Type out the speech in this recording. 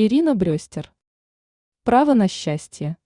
Ирина Брестер. Право на счастье.